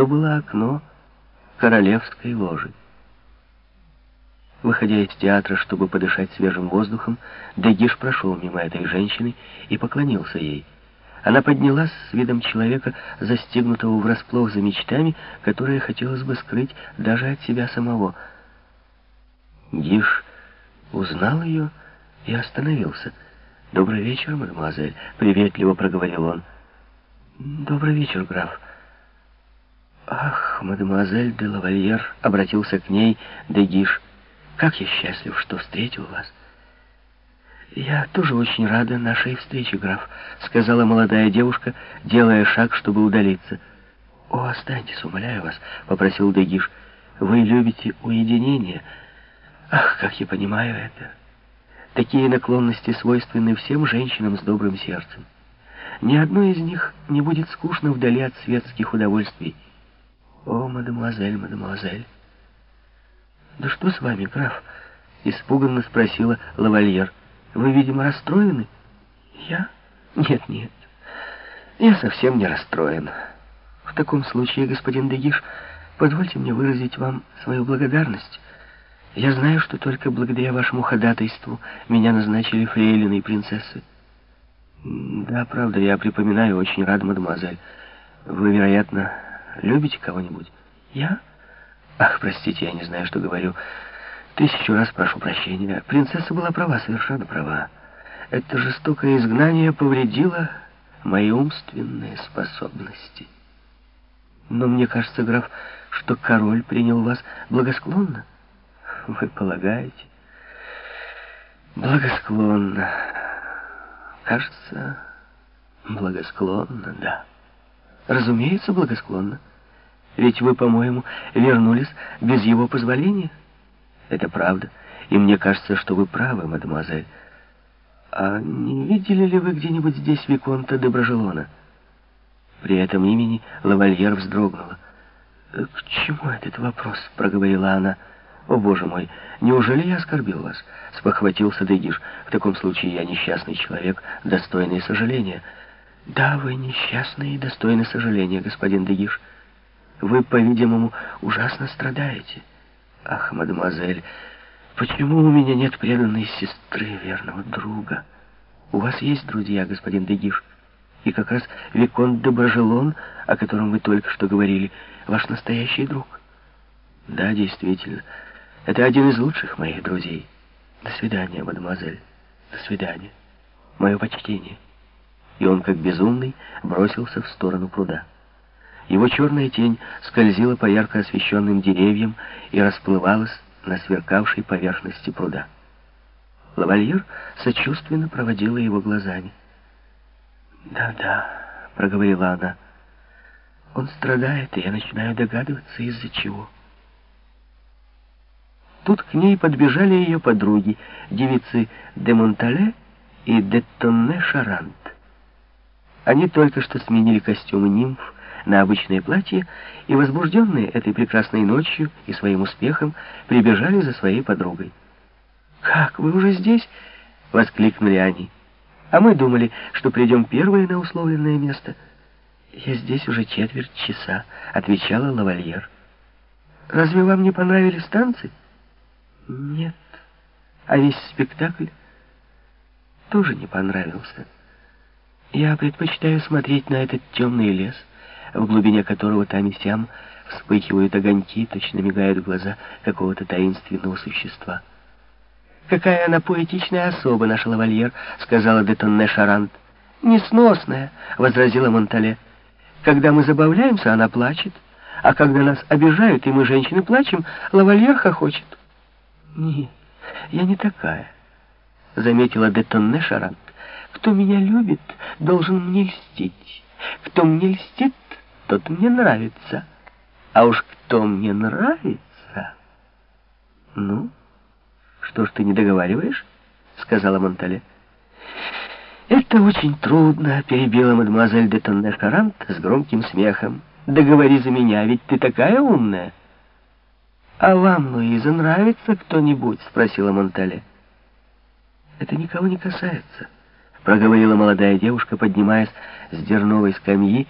то было окно королевской ложи. Выходя из театра, чтобы подышать свежим воздухом, Дегиш прошел мимо этой женщины и поклонился ей. Она поднялась с видом человека, застигнутого врасплох за мечтами, которые хотелось бы скрыть даже от себя самого. Гиш узнал ее и остановился. «Добрый вечер, мадемуазель», — приветливо проговорил он. «Добрый вечер, граф». «Ах, мадемуазель де лавальер», — обратился к ней Дегиш, — как я счастлив, что встретил вас. «Я тоже очень рада нашей встрече, граф», — сказала молодая девушка, делая шаг, чтобы удалиться. «О, останьтесь, умоляю вас», — попросил Дегиш. «Вы любите уединение. Ах, как я понимаю это. Такие наклонности свойственны всем женщинам с добрым сердцем. Ни одной из них не будет скучно вдали от светских удовольствий. О, мадемуазель, мадемуазель». «Да что с вами, граф?» — испуганно спросила лавальер. «Вы, видимо, расстроены?» «Я? Нет, нет. Я совсем не расстроен. В таком случае, господин Дегиш, позвольте мне выразить вам свою благодарность. Я знаю, что только благодаря вашему ходатайству меня назначили фрейлиной принцессы. Да, правда, я припоминаю, очень рад, мадемуазель. Вы, вероятно, любите кого-нибудь? Я? Ах, простите, я не знаю, что говорю. Тысячу раз прошу прощения. Принцесса была права, совершенно права. Это жестокое изгнание повредило мои умственные способности. Но мне кажется, граф, что король принял вас благосклонно. Вы полагаете? Благосклонно. Кажется, благосклонно, да. Разумеется, благосклонно. Ведь вы, по-моему, вернулись без его позволения. Это правда. И мне кажется, что вы правы, мадемуазель. А не видели ли вы где-нибудь здесь Виконта Доброжелона? При этом имени лавальер вздрогнула. «Э, «К чему этот вопрос?» — проговорила она. «О, боже мой, неужели я оскорбил вас?» — спохватился Дегиш. «В таком случае я несчастный человек, достойный сожаления». «Да, вы несчастный и достойный сожаления, господин Дегиш». Вы, по-видимому, ужасно страдаете. Ах, мадемуазель, почему у меня нет преданной сестры, верного друга? У вас есть друзья, господин Дегиш? И как раз Виконт де Бажелон, о котором вы только что говорили, ваш настоящий друг. Да, действительно, это один из лучших моих друзей. До свидания, мадемуазель. До свидания. Мое почтение. И он, как безумный, бросился в сторону пруда. Его черная тень скользила по ярко освещенным деревьям и расплывалась на сверкавшей поверхности пруда. Лавальер сочувственно проводила его глазами. «Да-да», — проговорила она, — «он страдает, и я начинаю догадываться, из-за чего». Тут к ней подбежали ее подруги, девицы де Монтале и де Тонне Шарант. Они только что сменили костюмы нимф, на обычное платье и, возбужденные этой прекрасной ночью и своим успехом, прибежали за своей подругой. «Как, вы уже здесь?» — воскликнули они. «А мы думали, что придем первые на условленное место». «Я здесь уже четверть часа», — отвечала лавальер. «Разве вам не понравились танцы?» «Нет». «А весь спектакль?» «Тоже не понравился». «Я предпочитаю смотреть на этот темный лес» в глубине которого там и сям вспыхивают огоньки, точно мигают глаза какого-то таинственного существа. «Какая она поэтичная особа, наша лавальер», — сказала Детонне Шарант. «Несносная», — возразила Монтале. «Когда мы забавляемся, она плачет, а когда нас обижают, и мы, женщины, плачем, лавальер хохочет». «Нет, я не такая», — заметила Детонне Шарант. «Кто меня любит, должен мне льстить. Кто мне льстит, тот мне нравится. А уж кто мне нравится... Ну, что ж ты не договариваешь? Сказала Монтале. Это очень трудно, перебила мадемуазель де Тонне-Шарант с громким смехом. Договори за меня, ведь ты такая умная. «А вам, Луиза, нравится кто-нибудь?» — спросила Монтале. «Это никого не касается», — проговорила молодая девушка, поднимаясь с дерновой скамьи